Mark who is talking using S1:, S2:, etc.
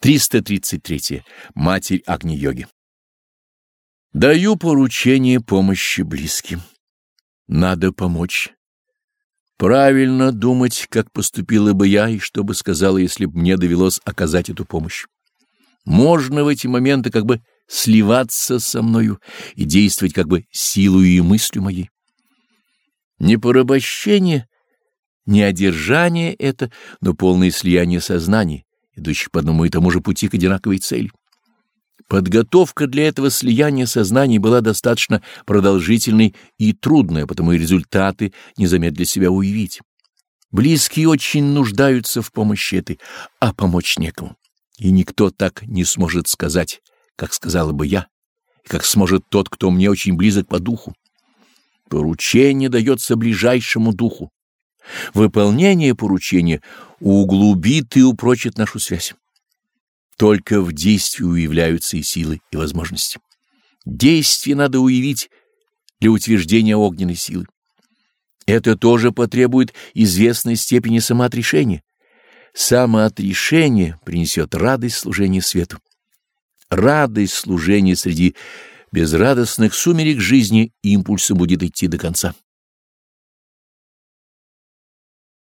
S1: 333. Матерь Агни-йоги. Даю поручение помощи близким. Надо помочь. Правильно думать, как поступила бы я и что бы сказала, если бы мне довелось оказать эту помощь. Можно в эти моменты как бы сливаться со мною и действовать как бы силою и мыслью моей. Не порабощение, не одержание это, но полное слияние сознания идущих по одному и тому же пути к одинаковой цели. Подготовка для этого слияния сознаний была достаточно продолжительной и трудной, потому и результаты не замедлили себя уявить. Близкие очень нуждаются в помощи этой, а помочь некому. И никто так не сможет сказать, как сказала бы я, и как сможет тот, кто мне очень близок по духу. Поручение дается ближайшему духу, Выполнение поручения углубит и упрочит нашу связь. Только в действии уявляются и силы, и возможности. Действие надо уявить для утверждения огненной силы. Это тоже потребует известной степени самоотрешения. Самоотрешение принесет радость служения свету. Радость служения среди безрадостных сумерек жизни импульса будет идти до конца.